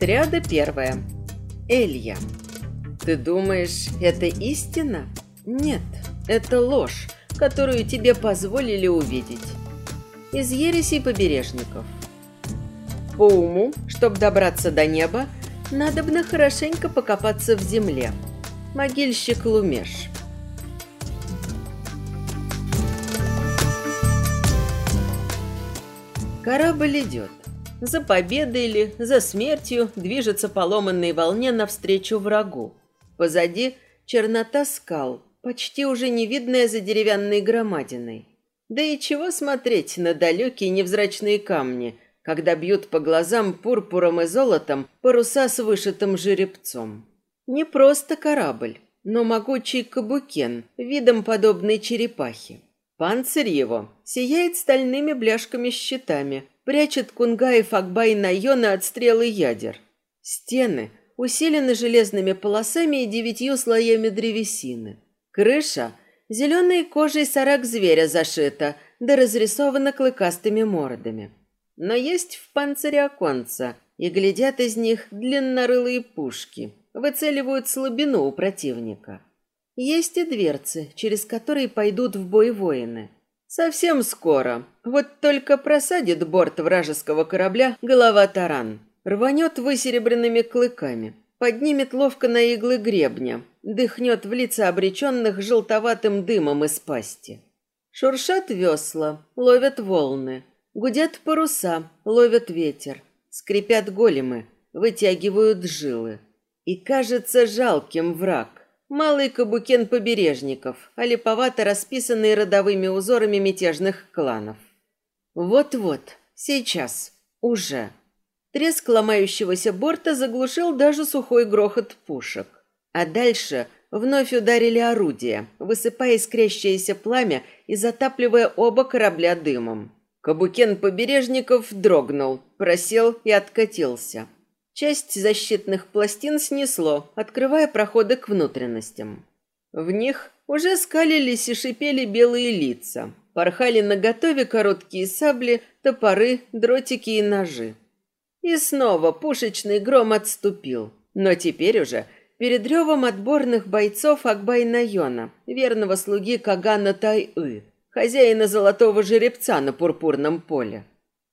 Триада первая. Элья. Ты думаешь, это истина? Нет, это ложь, которую тебе позволили увидеть. Из ересей побережников. По уму, чтобы добраться до неба, надо бы хорошенько покопаться в земле. Могильщик Лумеш. Корабль идет. За победой или за смертью движется по ломанной волне навстречу врагу. Позади чернота скал, почти уже не видная за деревянной громадиной. Да и чего смотреть на далекие невзрачные камни, когда бьют по глазам пурпуром и золотом паруса с вышитым жеребцом. Не просто корабль, но могучий кабукен, видом подобный черепахе. Панцирь его сияет стальными бляшками-щитами, прячет Кунгаев Акбай Найона от стрелы ядер. Стены усилены железными полосами и девятью слоями древесины. Крыша зеленой кожей сорок зверя зашита, да разрисована клыкастыми мордами. Но есть в панцире оконца, и глядят из них длиннорылые пушки, выцеливают слабину у противника. Есть и дверцы, через которые пойдут в бой воины. Совсем скоро. Вот только просадит борт вражеского корабля голова таран. Рванет высеребренными клыками. Поднимет ловко на иглы гребня. Дыхнет в лица обреченных желтоватым дымом из пасти. Шуршат весла, ловят волны. Гудят паруса, ловят ветер. Скрипят големы, вытягивают жилы. И кажется жалким враг. Малый кабукен побережников, а липовато расписанный родовыми узорами мятежных кланов. Вот-вот, сейчас, уже. Треск ломающегося борта заглушил даже сухой грохот пушек. А дальше вновь ударили орудия, высыпая искрящееся пламя и затапливая оба корабля дымом. Кабукен побережников дрогнул, просел и откатился. Часть защитных пластин снесло, открывая проходы к внутренностям. В них уже скалились и шипели белые лица. Порхали на готове короткие сабли, топоры, дротики и ножи. И снова пушечный гром отступил. Но теперь уже перед ревом отборных бойцов Акбай-Найона, верного слуги Кагана Тай-ы, хозяина золотого жеребца на пурпурном поле.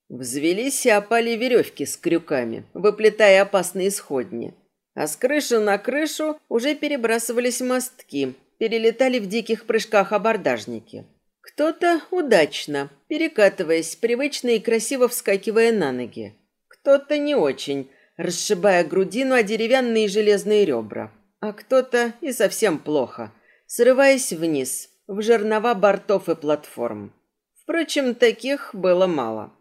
Взвелись и опали веревки с крюками, выплетая опасные сходни. А с крыши на крышу уже перебрасывались мостки, перелетали в диких прыжках абордажники. Кто-то удачно, перекатываясь, привычно и красиво вскакивая на ноги. Кто-то не очень, расшибая грудину о деревянные железные ребра. А кто-то и совсем плохо, срываясь вниз, в жернова бортов и платформ. Впрочем, таких было мало.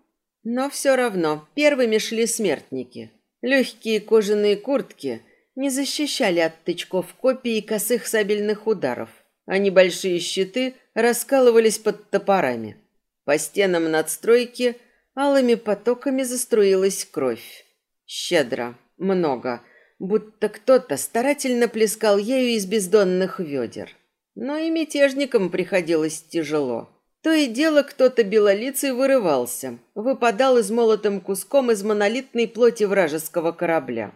Но все равно первыми шли смертники. Легкие кожаные куртки не защищали от тычков копий и косых сабельных ударов, а небольшие щиты раскалывались под топорами. По стенам надстройки алыми потоками заструилась кровь. Щедро, много, будто кто-то старательно плескал ею из бездонных ведер. Но и мятежникам приходилось тяжело. То и дело кто-то белолицый вырывался, выпадал измолотым куском из монолитной плоти вражеского корабля.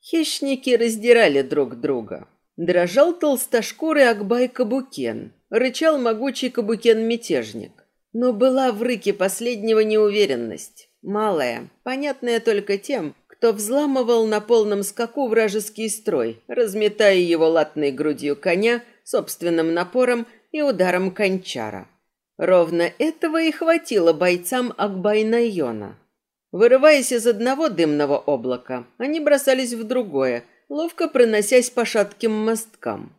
Хищники раздирали друг друга. Дрожал толстошкурый Акбай Кабукен, рычал могучий Кабукен-мятежник. Но была в рыке последнего неуверенность, малая, понятная только тем, кто взламывал на полном скаку вражеский строй, разметая его латной грудью коня, собственным напором и ударом кончара. Ровно этого и хватило бойцам Акбайнайона. Вырываясь из одного дымного облака, они бросались в другое, ловко проносясь по шатким мосткам.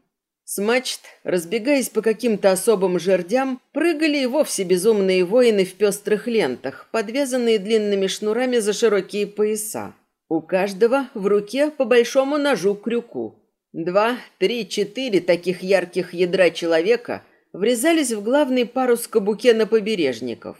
С мачт, разбегаясь по каким-то особым жердям, прыгали и вовсе безумные воины в пестрых лентах, подвязанные длинными шнурами за широкие пояса. У каждого в руке по большому ножу-крюку. Два, три, четыре таких ярких ядра человека врезались в главный парус кабукена побережников,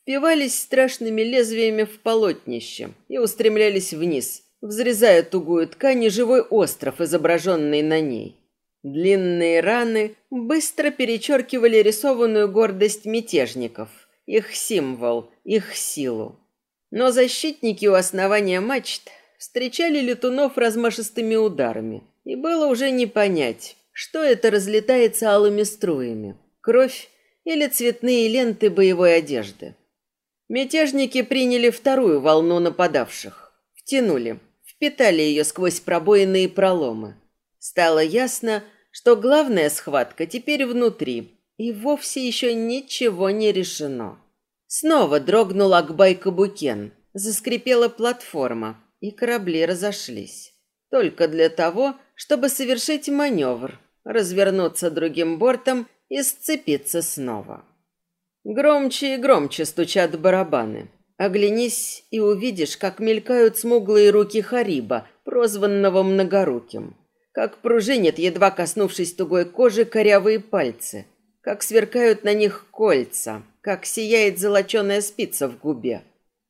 впивались страшными лезвиями в полотнище и устремлялись вниз, взрезая тугую ткань и живой остров, изображенный на ней. Длинные раны быстро перечеркивали рисованную гордость мятежников, их символ, их силу. Но защитники у основания мачт встречали летунов размашистыми ударами. И было уже не понять, что это разлетается алыми струями. Кровь или цветные ленты боевой одежды. Мятежники приняли вторую волну нападавших. Втянули, впитали ее сквозь пробоины и проломы. Стало ясно, что главная схватка теперь внутри, и вовсе еще ничего не решено. Снова дрогнул Акбай-Кабукен, заскрипела платформа, и корабли разошлись. Только для того, чтобы совершить маневр, развернуться другим бортом и сцепиться снова. Громче и громче стучат барабаны. Оглянись и увидишь, как мелькают смуглые руки Хариба, прозванного Многоруким. Как пружинят, едва коснувшись тугой кожи, корявые пальцы. Как сверкают на них кольца. Как сияет золоченая спица в губе.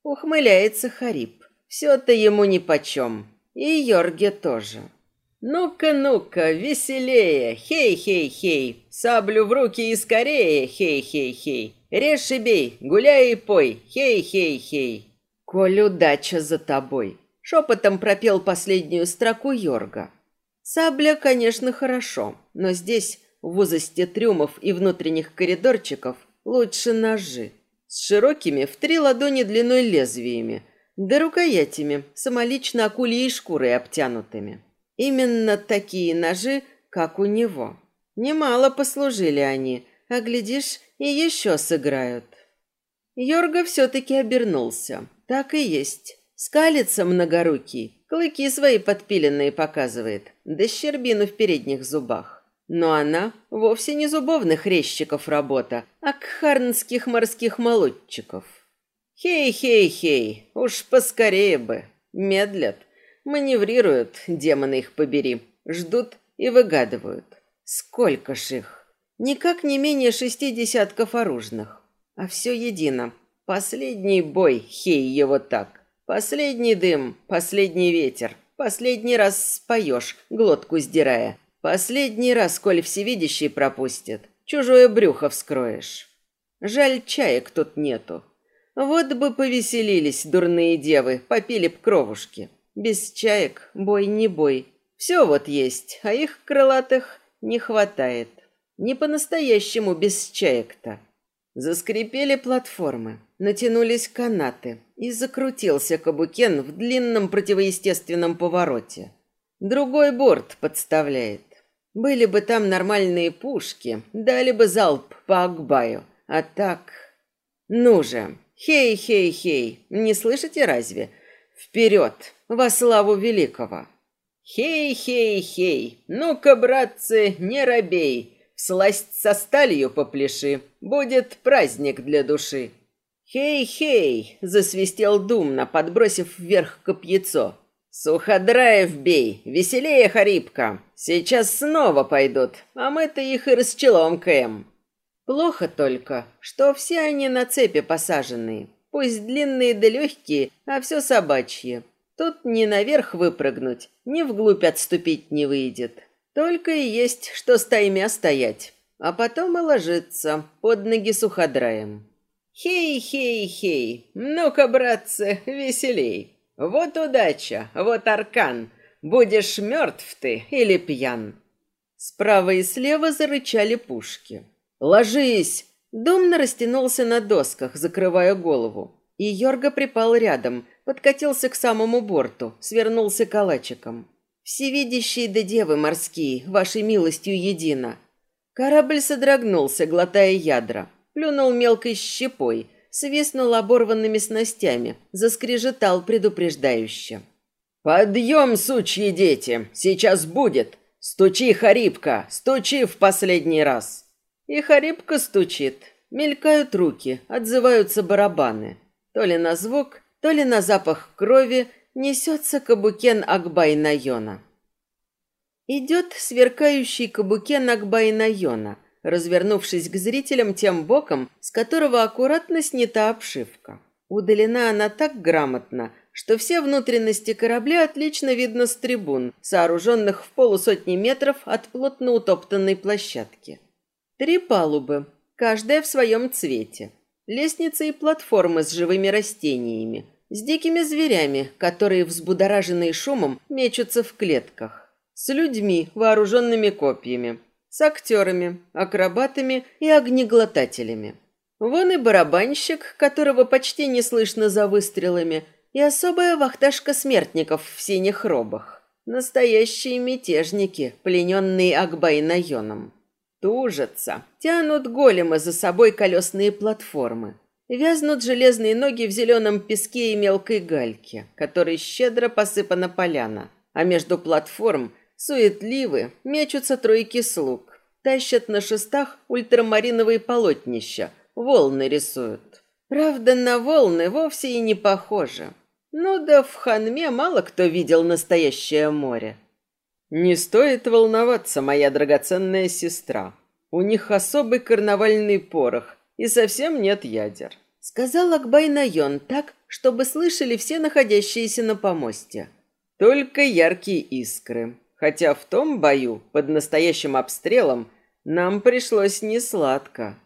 Ухмыляется Хариб. Все-то ему нипочем. И Йорге тоже. «Ну-ка, ну-ка, веселее! Хей-хей-хей! Саблю в руки и скорее! Хей-хей-хей! Режь и бей, гуляй и пой! Хей-хей-хей!» «Коль удача за тобой!» Шепотом пропел последнюю строку Йорга. Сабля, конечно, хорошо, но здесь, в узости трюмов и внутренних коридорчиков, лучше ножи. С широкими в три ладони длиной лезвиями, да рукоятями, самолично акульей шкурой обтянутыми. Именно такие ножи, как у него. Немало послужили они, а глядишь, и еще сыграют. Йорга все-таки обернулся. Так и есть. Скалится многорукий, клыки свои подпиленные показывает, да щербину в передних зубах. Но она вовсе не зубовных резчиков работа, а кхарнских морских молодчиков. Хей-хей-хей, уж поскорее бы. Медлят, Маневрируют, демоны их побери, ждут и выгадывают. Сколько ж их? Никак не менее шести десятков оружных. А все едино. Последний бой, хей его так. Последний дым, последний ветер. Последний раз споешь, глотку сдирая. Последний раз, коль всевидящий пропустит, чужое брюхо вскроешь. Жаль, чаек тут нету. Вот бы повеселились дурные девы, попили б кровушки. Без чаек бой не бой. Все вот есть, а их крылатых не хватает. Не по-настоящему без чаек-то. Заскрипели платформы, натянулись канаты, и закрутился кабукен в длинном противоестественном повороте. Другой борт подставляет. Были бы там нормальные пушки, дали бы залп по Акбаю. А так... Ну же, хей-хей-хей, не слышите разве? Вперед, во славу великого. Хей-хей-хей, ну-ка, братцы, не робей, сласть со сталью попляши, будет праздник для души. Хей-хей, засвистел думно, подбросив вверх копьецо. Суходраев бей, веселее, Харибка, сейчас снова пойдут, а мы-то их и расчеломкаем. Плохо только, что все они на цепи посаженные, пусть длинные да легкие, а все собачье. Тут ни наверх выпрыгнуть, ни вглубь отступить не выйдет. Только и есть, что стаймя стоять, а потом и ложиться под ноги суходраем. Хей-хей-хей, ну-ка, братцы, веселей. Вот удача, вот аркан, будешь мертв ты или пьян. Справа и слева зарычали пушки. «Ложись!» Думно растянулся на досках, закрывая голову. И Йорга припал рядом, подкатился к самому борту, свернулся калачиком. «Всевидящие да девы морские, вашей милостью едино!» Корабль содрогнулся, глотая ядра, плюнул мелкой щепой, свистнул оборванными снастями, заскрежетал предупреждающе. «Подъем, сучьи дети! Сейчас будет! Стучи, Харибка, стучи в последний раз!» И Харибка стучит. Мелькают руки, отзываются барабаны. То ли на звук, то ли на запах крови несется кабукен Акбай-Найона. Идет сверкающий кабукен Акбай-Найона, развернувшись к зрителям тем боком, с которого аккуратно снята обшивка. Удалена она так грамотно, что все внутренности корабля отлично видно с трибун, сооруженных в полусотни метров от плотно утоптанной площадки. Три палубы, каждая в своем цвете. Лестницы и платформы с живыми растениями, с дикими зверями, которые, взбудораженные шумом, мечутся в клетках, с людьми, вооруженными копьями, с актерами, акробатами и огнеглотателями. Вон и барабанщик, которого почти не слышно за выстрелами, и особая вахташка смертников в синих робах. Настоящие мятежники, плененные Акбай-Найоном. Тужатся, тянут големы за собой колесные платформы. Вязнут железные ноги в зеленом песке и мелкой гальке, которой щедро посыпана поляна. А между платформ суетливы мечутся тройки слуг. Тащат на шестах ультрамариновые полотнища, волны рисуют. Правда, на волны вовсе и не похоже. Ну да в Ханме мало кто видел настоящее море. Не стоит волноваться, моя драгоценная сестра. У них особый карнавальный порох, и совсем нет ядер. Сказал Акбай Найон так, чтобы слышали все находящиеся на помосте. Только яркие искры. Хотя в том бою, под настоящим обстрелом, нам пришлось несладко.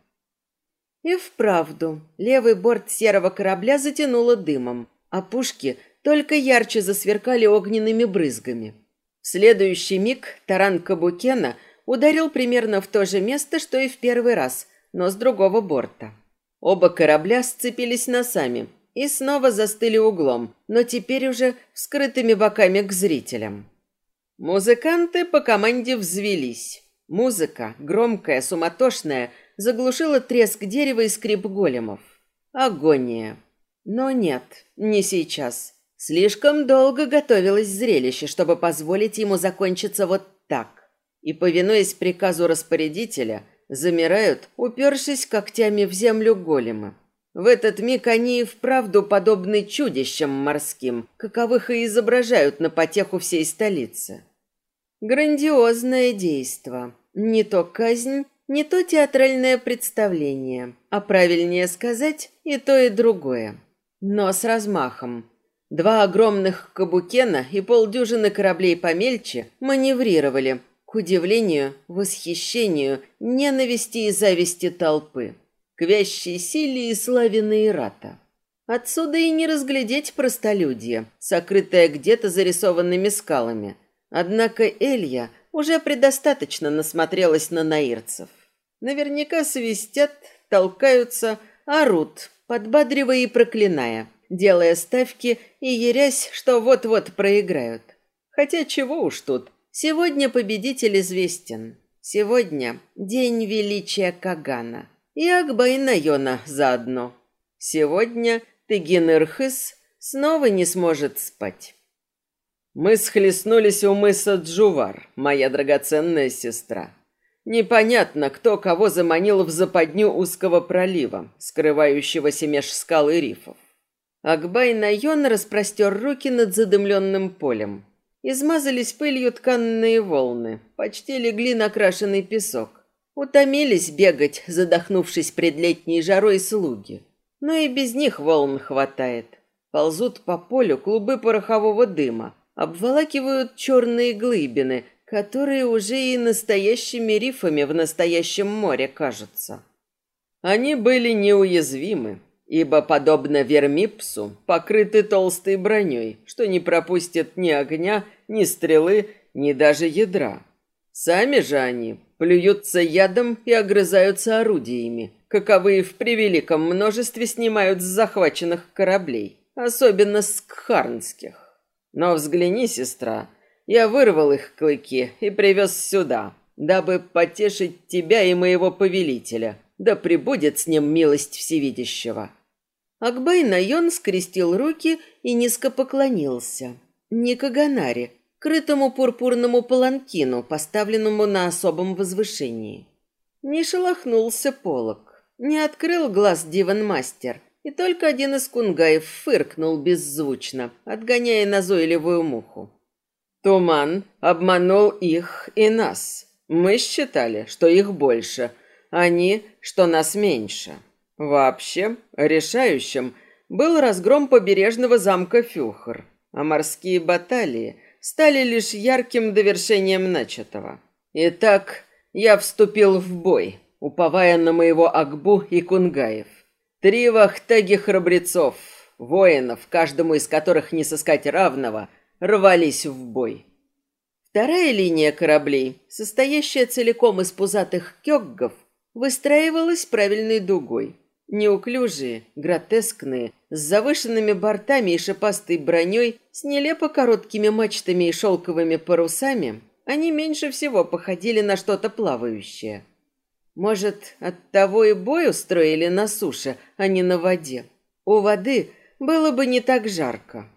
И вправду, левый борт серого корабля затянуло дымом, а пушки только ярче засверкали огненными брызгами. В следующий миг таран Кабукена ударил примерно в то же место, что и в первый раз, но с другого борта. Оба корабля сцепились носами и снова застыли углом, но теперь уже скрытыми боками к зрителям. Музыканты по команде взвелись. Музыка, громкая, суматошная, заглушила треск дерева и скрип големов. Агония. Но нет, не сейчас. Слишком долго готовилось зрелище, чтобы позволить ему закончиться вот так. И, повинуясь приказу распорядителя, замирают, упершись когтями в землю големы. В этот миг они и вправду подобны чудищам морским, каковых и изображают на потеху всей столицы. Грандиозное действо. Не то казнь, не то театральное представление, а правильнее сказать и то, и другое но с размахом. Два огромных кабукена и полдюжины кораблей помельче маневрировали, к удивлению, восхищению, ненависти и зависти толпы, к вящей силе и славе Наирата. Отсюда и не разглядеть простолюдье, сокрытое где-то зарисованными скалами. Однако Элья уже предостаточно насмотрелась на наирцев. Наверняка свистят, толкаются, орут, подбадривая и проклиная, делая ставки и ерясь, что вот-вот проиграют. Хотя чего уж тут, сегодня победитель известен. Сегодня день величия Кагана. И Акбай Найона заодно. Сегодня Тыгин Ирхыс снова не сможет спать. Мы схлестнулись у мыса Джувар, моя драгоценная сестра. Непонятно, кто кого заманил в западню узкого пролива, скрывающегося меж скал и рифов. Акбай Найон распростер руки над задымленным полем. Измазались пылью тканные волны, почти легли на крашеный песок. Утомились бегать, задохнувшись пред летней жарой слуги. Но и без них волн хватает. Ползут по полю клубы порохового дыма, обволакивают черные глыбины – которые уже и настоящими рифами в настоящем море кажутся. Они были неуязвимы, ибо, подобно вермипсу, покрыты толстой броней, что не пропустит ни огня, ни стрелы, ни даже ядра. Сами же они плюются ядом и огрызаются орудиями, каковые в превеликом множестве снимают с захваченных кораблей, особенно с кхарнских. Но взгляни, сестра, я вырвал их клыки и привез сюда, дабы потешить тебя и моего повелителя. Да пребудет с ним милость всевидящего». Акбай Найон скрестил руки и низко поклонился. Не Каганаре, крытому пурпурному паланкину, поставленному на особом возвышении. Не шелохнулся полог, не открыл глаз диван-мастер, и только один из кунгаев фыркнул беззвучно, отгоняя назойливую муху. Туман обманул их и нас. Мы считали, что их больше, они, что нас меньше. Вообще, решающим был разгром побережного замка Фюхр, а морские баталии стали лишь ярким довершением начатого. Итак, я вступил в бой, уповая на моего Акбу и Кунгаев. Три вахтаги храбрецов, воинов, каждому из которых не сыскать равного, рвались в бой. Вторая линия кораблей, состоящая целиком из пузатых кёггов, выстраивалась правильной дугой. Неуклюжие, гротескные, с завышенными бортами и шипастой броней, с нелепо короткими мачтами и шелковыми парусами, они меньше всего походили на что-то плавающее. Может, оттого и бой устроили на суше, а не на воде. У воды было бы не так жарко.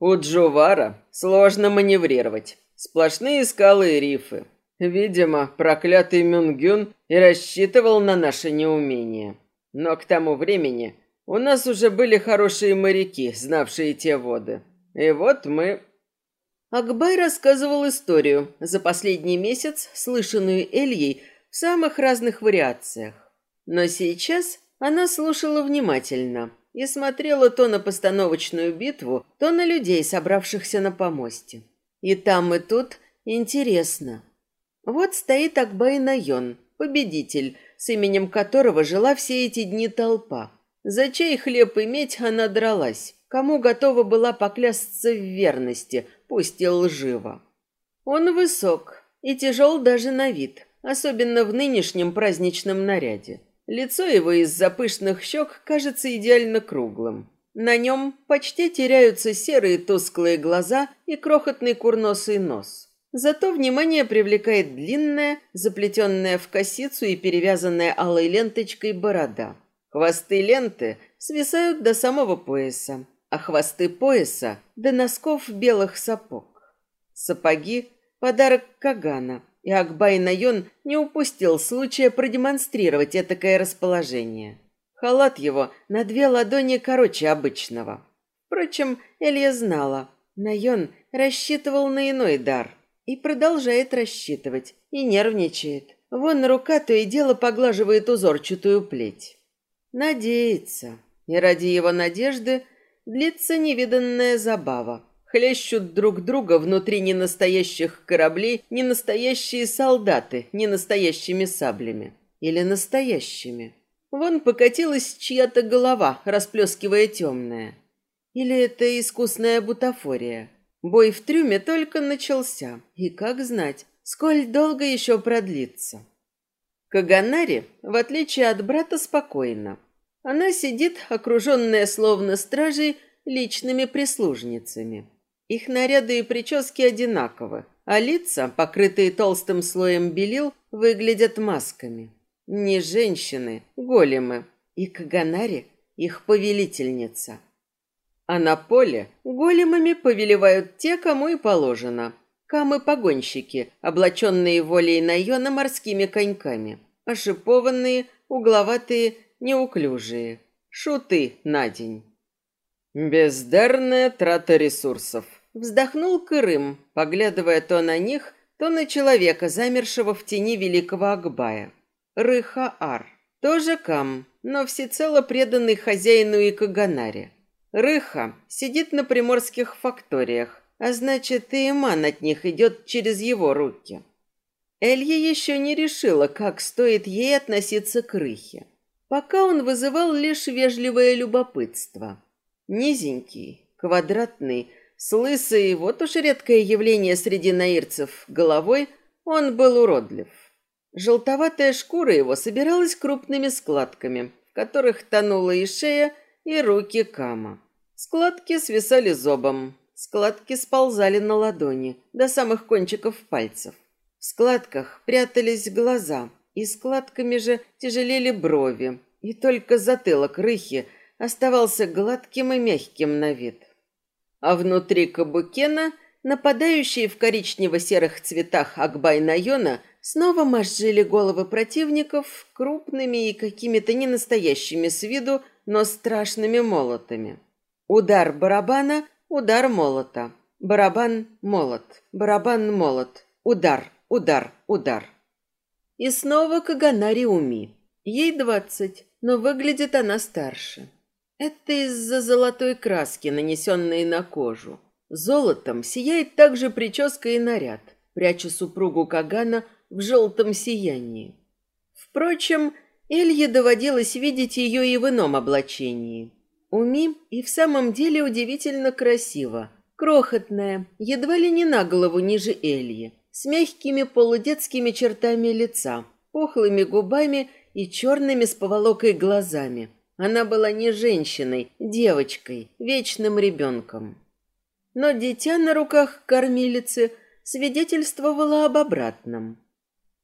У Джувара сложно маневрировать. Сплошные скалы и рифы. Видимо, проклятый Мюнгюн и рассчитывал на наше неумение. Но к тому времени у нас уже были хорошие моряки, знавшие те воды. И вот мы... Акбай рассказывал историю, за последний месяц слышанную Эльей в самых разных вариациях. Но сейчас она слушала внимательно и смотрела то на постановочную битву, то на людей, собравшихся на помосте. И там, и тут интересно. Вот стоит Акбай Найон, победитель, с именем которого жила все эти дни толпа. За чей хлеб иметь она дралась, кому готова была поклясться в верности, пусть и лживо. Он высок и тяжел даже на вид, особенно в нынешнем праздничном наряде. Лицо его из-за пышных щек кажется идеально круглым. На нем почти теряются серые тусклые глаза и крохотный курносый нос. Зато внимание привлекает длинная, заплетенная в косицу и перевязанная алой ленточкой борода. Хвосты ленты свисают до самого пояса, а хвосты пояса до носков белых сапог. Сапоги – подарок Кагана, и Акбай Найон не упустил случая продемонстрировать этакое расположение. Халат его на две ладони короче обычного. Впрочем, Элья знала, Найон рассчитывал на иной дар. И продолжает рассчитывать, и нервничает. Вон рука то и дело поглаживает узорчатую плеть. Надеется. И ради его надежды длится невиданная забава. Хлещут друг друга внутри ненастоящих кораблей ненастоящие солдаты, ненастоящими саблями. Или настоящими. Вон покатилась чья-то голова, расплескивая темное. Или это искусная бутафория. Бой в трюме только начался, и как знать, сколь долго еще продлится. Каганари, в отличие от брата, спокойна. Она сидит, окруженная словно стражей, личными прислужницами. Их наряды и прически одинаковы, а лица, покрытые толстым слоем белил, выглядят масками. Не женщины, големы. И Каганари – их повелительница. А на поле големами повелевают те, кому и положено. Камы-погонщики, облаченные волей Найона морскими коньками. Ошипованные, угловатые, неуклюжие. Шуты на день. Бездарная трата ресурсов. Вздохнул Кырым, поглядывая то на них, то на человека, замершего в тени великого Акбая. Рыхаар. Тоже Кам, но всецело преданный хозяину и Каганаре. Рыха сидит на приморских факториях, а значит и иман от них идет через его руки. Элья еще не решила, как стоит ей относиться к Рыхе. Пока он вызывал лишь вежливое любопытство. Низенький, квадратный, с лысой, вот уж редкое явление среди наирцев, головой, он был уродлив. Желтоватая шкура его собиралась крупными складками, в которых тонула и шея, и руки Кама. Складки свисали зобом, складки сползали на ладони, до самых кончиков пальцев. В складках прятались глаза, и складками же тяжелели брови, и только затылок рыхи оставался гладким и мягким на вид. А внутри кабукена, нападающие в коричнево-серых цветах Акбай-Найона, Снова мозжили головы противников крупными и какими-то ненастоящими с виду, но страшными молотами. Удар барабана, удар молота. Барабан, молот. Барабан, молот. Удар, удар, удар. И снова Каганари Уми. Ей двадцать, но выглядит она старше. Это из-за золотой краски, нанесенной на кожу. Золотом сияет также прическа и наряд, пряча супругу Кагана в желтом сиянии. Впрочем, Элье доводилось видеть ее и в ином облачении. Уми и в самом деле удивительно красиво. Крохотная, едва ли не на голову ниже Эльи, с мягкими полудетскими чертами лица, пухлыми губами и черными с поволокой глазами. Она была не женщиной, девочкой, вечным ребенком. Но дитя на руках кормилицы свидетельствовало об обратном.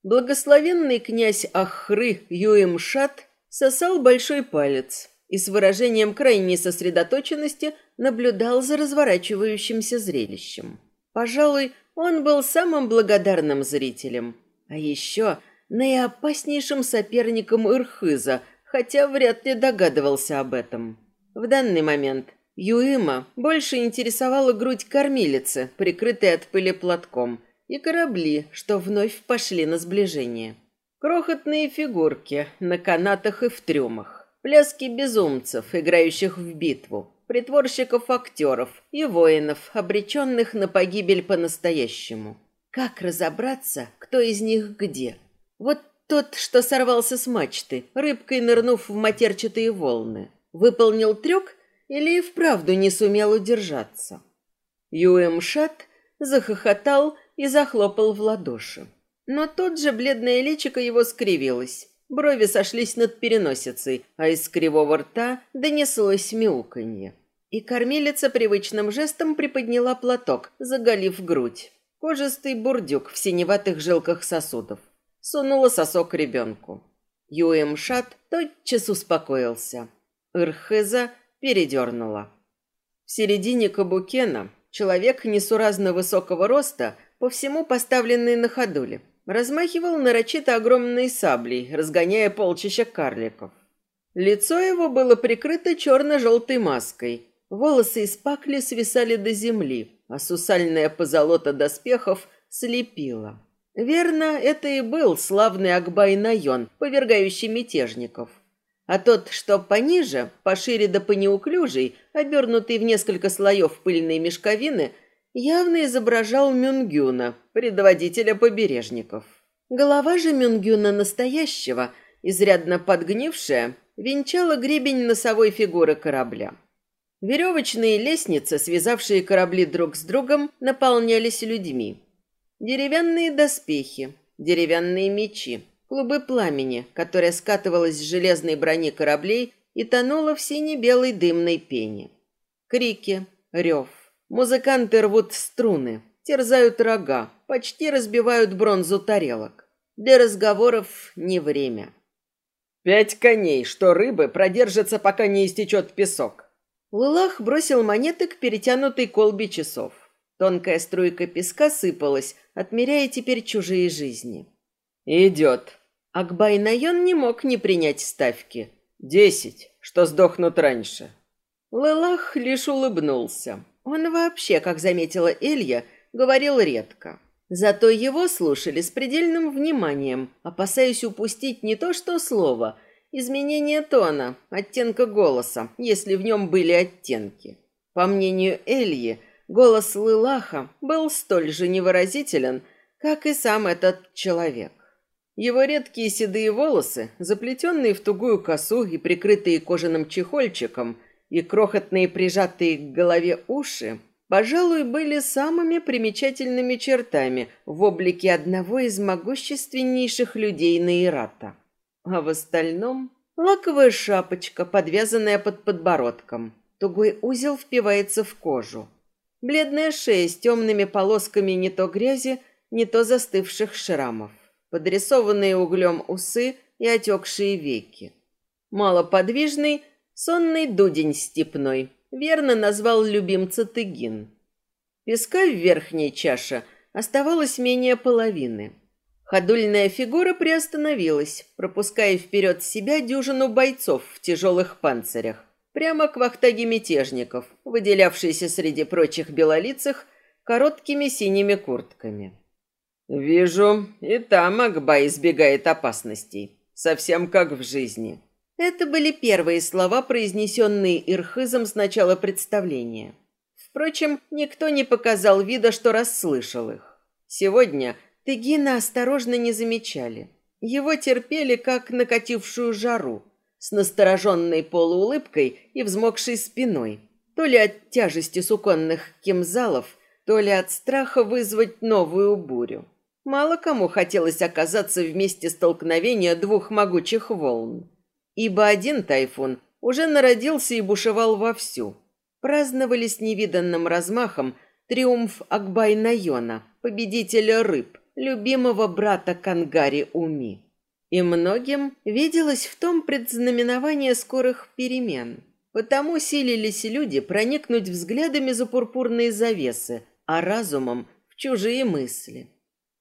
Благословенный князь Ахры Юэмшат сосал большой палец и с выражением крайней сосредоточенности наблюдал за разворачивающимся зрелищем. Пожалуй, он был самым благодарным зрителем, а еще наиопаснейшим соперником Ирхыза, хотя вряд ли догадывался об этом. В данный момент Юима больше интересовала грудь кормилицы, прикрытая от пыли платком, и корабли, что вновь пошли на сближение. Крохотные фигурки на канатах и в трюмах, пляски безумцев, играющих в битву, притворщиков-актеров и воинов, обреченных на погибель по-настоящему. Как разобраться, кто из них где? Вот тот, что сорвался с мачты, рыбкой нырнув в матерчатые волны, выполнил трюк или и вправду не сумел удержаться? Юэмшат захохотал и захлопал в ладоши. Но тут же бледное личико его скривилось. Брови сошлись над переносицей, а из кривого рта донеслось мяуканье. И кормилица привычным жестом приподняла платок, заголив грудь. Кожистый бурдюк в синеватых жилках сосудов. Сунула сосок ребенку. Юэмшат тотчас успокоился. Ирхеза передернула. В середине кабукена человек несуразно высокого роста по всему поставленный на ходуле. Размахивал нарочито огромной саблей, разгоняя полчища карликов. Лицо его было прикрыто черно-желтой маской. Волосы из пакли свисали до земли, а сусальная позолота доспехов слепила. Верно, это и был славный Акбай-Найон, повергающий мятежников. А тот, что пониже, пошире да понеуклюжий, обернутый в несколько слоев пыльной мешковины – явно изображал Мюнгюна, предводителя побережников. Голова же Мюнгюна настоящего, изрядно подгнившая, венчала гребень носовой фигуры корабля. Веревочные лестницы, связавшие корабли друг с другом, наполнялись людьми. Деревянные доспехи, деревянные мечи, клубы пламени, которое скатывалось с железной брони кораблей и тонуло в сине-белой дымной пене. Крики, рев, Музыканты рвут струны, терзают рога, почти разбивают бронзу тарелок. Для разговоров не время. Пять коней, что рыбы продержатся, пока не истечет песок. Лылах бросил монеты к перетянутой колбе часов. Тонкая струйка песка сыпалась, отмеряя теперь чужие жизни. «Идет». Акбай Найон не мог не принять ставки. «Десять, что сдохнут раньше». Лылах лишь улыбнулся. Он вообще, как заметила Элья, говорил редко. Зато его слушали с предельным вниманием, опасаясь упустить не то что слово, изменение тона, оттенка голоса, если в нем были оттенки. По мнению Эльи, голос Лылаха был столь же невыразителен, как и сам этот человек. Его редкие седые волосы, заплетенные в тугую косу и прикрытые кожаным чехольчиком, и крохотные прижатые к голове уши, пожалуй, были самыми примечательными чертами в облике одного из могущественнейших людей Наирата. А в остальном лаковая шапочка, подвязанная под подбородком. Тугой узел впивается в кожу. Бледная шея с темными полосками не то грязи, не то застывших шрамов. Подрисованные углем усы и отекшие веки. Малоподвижный, Сонный дудень степной, верно назвал любимца Тыгин. Песка в верхней чаше оставалось менее половины. Ходульная фигура приостановилась, пропуская вперед себя дюжину бойцов в тяжелых панцирях, прямо к вахтаге мятежников, выделявшейся среди прочих белолицых короткими синими куртками. «Вижу, и там Акба избегает опасностей, совсем как в жизни», это были первые слова, произнесенные Ирхызом с начала представления. Впрочем, никто не показал вида, что расслышал их. Сегодня Тыгина осторожно не замечали. Его терпели, как накатившую жару. с настороженной полуулыбкой и взмокшей спиной, то ли от тяжести суконных кемзалов, то ли от страха вызвать новую бурю. Мало кому хотелось оказаться в месте столкновения двух могучих волн, ибо один тайфун уже народился и бушевал вовсю. Праздновали с невиданным размахом триумф Акбай-Найона, победителя рыб, любимого брата Кангари Уми. И многим виделось в том предзнаменование скорых перемен. Потому силились люди проникнуть взглядами за пурпурные завесы, а разумом в чужие мысли.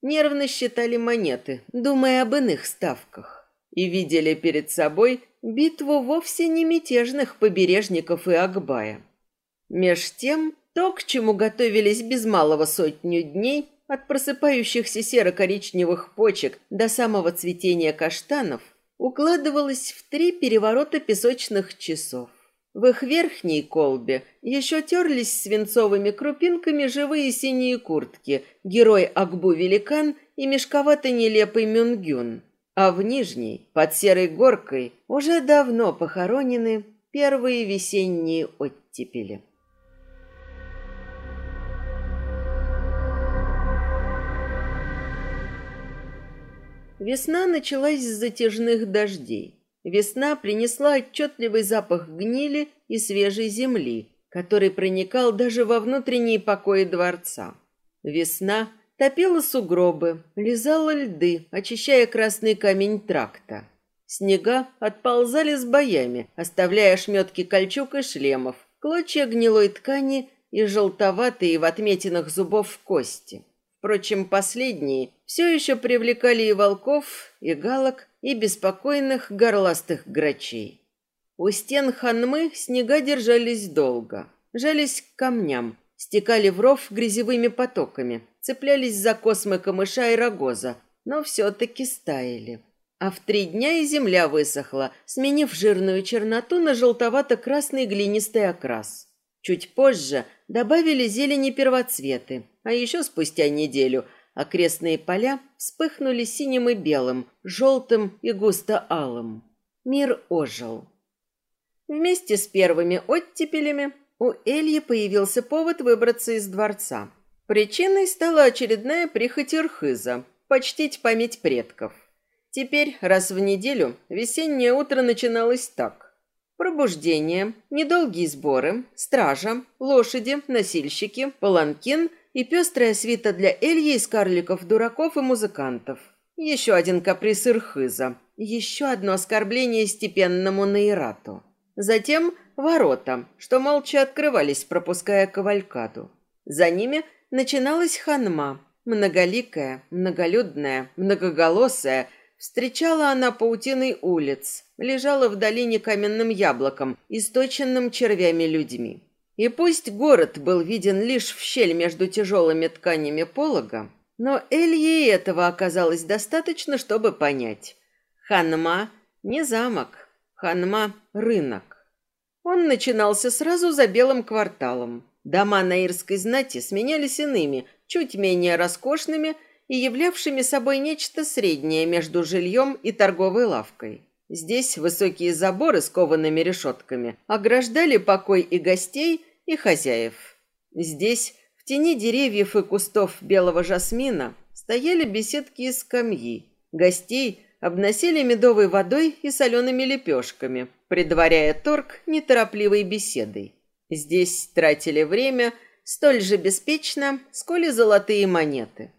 Нервно считали монеты, думая об иных ставках. И видели перед собой битву вовсе не мятежных побережников и Акбая. Меж тем, то, к чему готовились без малого сотню дней, от просыпающихся серо-коричневых почек до самого цветения каштанов, укладывалось в три переворота песочных часов. В их верхней колбе еще терлись свинцовыми крупинками живые синие куртки, герой Акбу-великан и мешковато-нелепый Мюнгюн. А в нижней, под серой горкой, уже давно похоронены первые весенние оттепели. Весна началась с затяжных дождей. Весна принесла отчетливый запах гнили и свежей земли, который проникал даже во внутренние покои дворца. Весна топила сугробы, лизала льды, очищая красный камень тракта. Снега отползали с боями, оставляя шметки кольчуг и шлемов, клочья гнилой ткани и желтоватые в отметинах зубов кости. Впрочем, последние все еще привлекали и волков, и галок, и беспокойных горластых грачей. У стен ханмы снега держались долго, жались к камням, стекали в ров грязевыми потоками, цеплялись за космы камыша и рогоза, но все-таки стаяли. А в три дня и земля высохла, сменив жирную черноту на желтовато-красный глинистый окрас. Чуть позже добавили зелени первоцветы, а еще спустя неделю окрестные поля вспыхнули синим и белым, желтым и густо-алым. Мир ожил. Вместе с первыми оттепелями у Эльи появился повод выбраться из дворца. Причиной стала очередная прихоть Ирхыза – почтить память предков. Теперь раз в неделю весеннее утро начиналось так. Пробуждение, недолгие сборы, стража, лошади, носильщики, паланкин и пестрая свита для Эльи из карликов, дураков и музыкантов. Еще один каприз Ирхыза. Еще одно оскорбление степенному Нейрату. Затем ворота, что молча открывались, пропуская кавалькаду. За ними начиналась ханма, многоликая, многолюдная, многоголосая, Встречала она паутиной улиц, лежала в долине каменным яблоком, источенным червями людьми. И пусть город был виден лишь в щель между тяжелыми тканями полога, но Элье этого оказалось достаточно, чтобы понять. Ханма не замок, Ханма – рынок. Он начинался сразу за белым кварталом. Дома наирской знати сменялись иными, чуть менее роскошными и являвшими собой нечто среднее между жильем и торговой лавкой. Здесь высокие заборы с коваными решетками ограждали покой и гостей, и хозяев. Здесь, в тени деревьев и кустов белого жасмина, стояли беседки и скамьи. Гостей обносили медовой водой и солеными лепешками, предваряя торг неторопливой беседой. Здесь тратили время столь же беспечно, сколь и золотые монеты.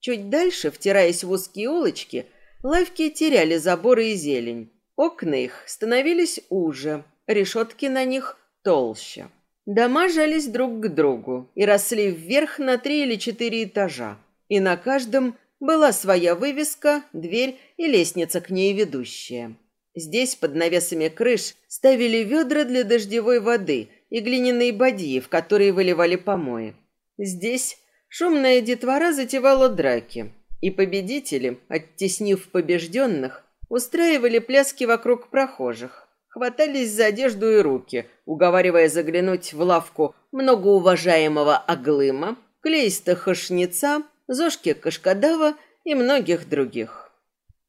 Чуть дальше, втираясь в узкие улочки, лавки теряли заборы и зелень. Окна их становились уже, решетки на них толще. Дома жались друг к другу и росли вверх на три или четыре этажа. И на каждом была своя вывеска, дверь и лестница к ней ведущая. Здесь под навесами крыш ставили ведра для дождевой воды и глиняные бадьи, в которые выливали помои. Здесь Шумная детвора затевала драки, и победители, оттеснив побежденных, устраивали пляски вокруг прохожих, хватались за одежду и руки, уговаривая заглянуть в лавку многоуважаемого Аглыма, Клейста Хошница, Зошки Кашкадава и многих других.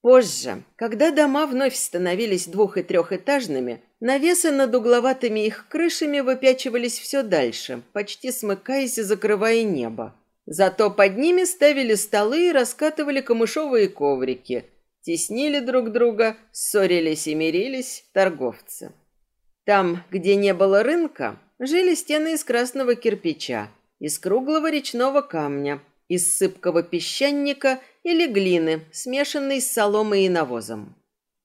Позже, когда дома вновь становились двух- и трехэтажными, навесы над угловатыми их крышами выпячивались все дальше, почти смыкаясь и закрывая небо. Зато под ними ставили столы и раскатывали камышовые коврики, теснили друг друга, ссорились и мирились торговцы. Там, где не было рынка, жили стены из красного кирпича, из круглого речного камня, из сыпкого песчаника или глины, смешанной с соломой и навозом.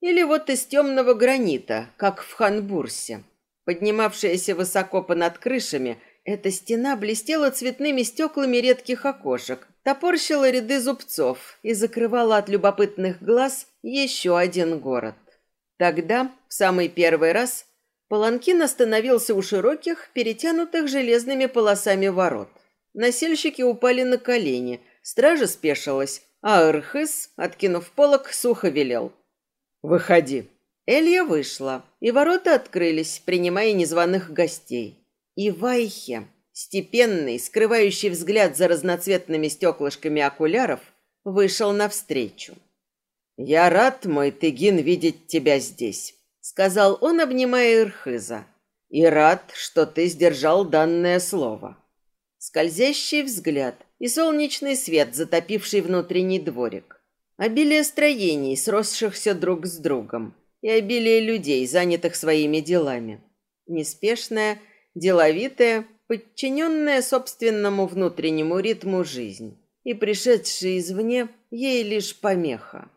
Или вот из темного гранита, как в Ханбурсе. Поднимавшаяся высоко понад крышами, эта стена блестела цветными стеклами редких окошек, топорщила ряды зубцов и закрывала от любопытных глаз еще один город. Тогда, в самый первый раз, Паланкин остановился у широких, перетянутых железными полосами ворот. Насельщики упали на колени, стража спешилась, а Архыс, откинув полок, сухо велел. «Выходи». Элья вышла, и ворота открылись, принимая незваных гостей. И Вайхе, степенный, скрывающий взгляд за разноцветными стеклышками окуляров, вышел навстречу. «Я рад, мой Тыгин, видеть тебя здесь сказал он, обнимая Ирхыза. И рад, что ты сдержал данное слово. Скользящий взгляд и солнечный свет, затопивший внутренний дворик. Обилие строений, сросшихся друг с другом, и обилие людей, занятых своими делами. Неспешная, деловитая, подчиненная собственному внутреннему ритму жизнь, и пришедшая извне ей лишь помеха.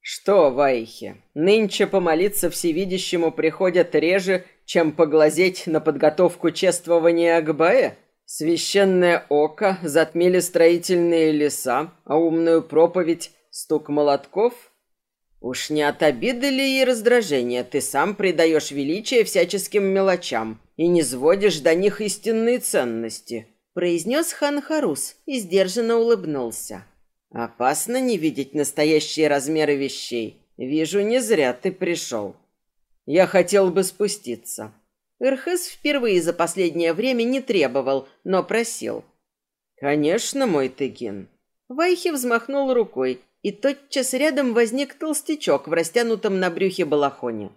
Что, Вайхи, нынче помолиться всевидящему приходят реже, чем поглазеть на подготовку чествования Акбая? Священное око затмили строительные леса, а умную проповедь — стук молотков? Уж не от обиды ли и раздражения ты сам придаешь величие всяческим мелочам и не сводишь до них истинные ценности? Произнес хан Харус и сдержанно улыбнулся. Опасно не видеть настоящие размеры вещей. Вижу, не зря ты пришел. Я хотел бы спуститься. Ирхес впервые за последнее время не требовал, но просил. Конечно, мой Тыгин. Вайхи взмахнул рукой, и тотчас рядом возник толстячок в растянутом на брюхе балахоне.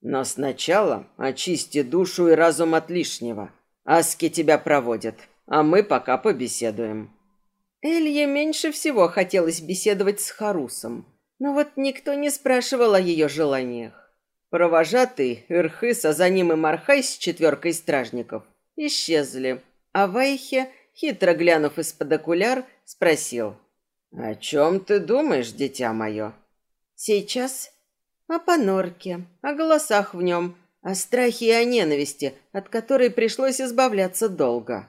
Но сначала очисти душу и разум от лишнего. Аски тебя проводят, а мы пока побеседуем. Элье меньше всего хотелось беседовать с Харусом, но вот никто не спрашивал о ее желаниях. Провожатый, Ирхыс, за ним и Мархай с четверкой стражников исчезли, а Вайхе, хитро глянув из-под окуляр, спросил. «О чем ты думаешь, дитя мое?» «Сейчас о Панорке, о голосах в нем, о страхе и о ненависти, от которой пришлось избавляться долго».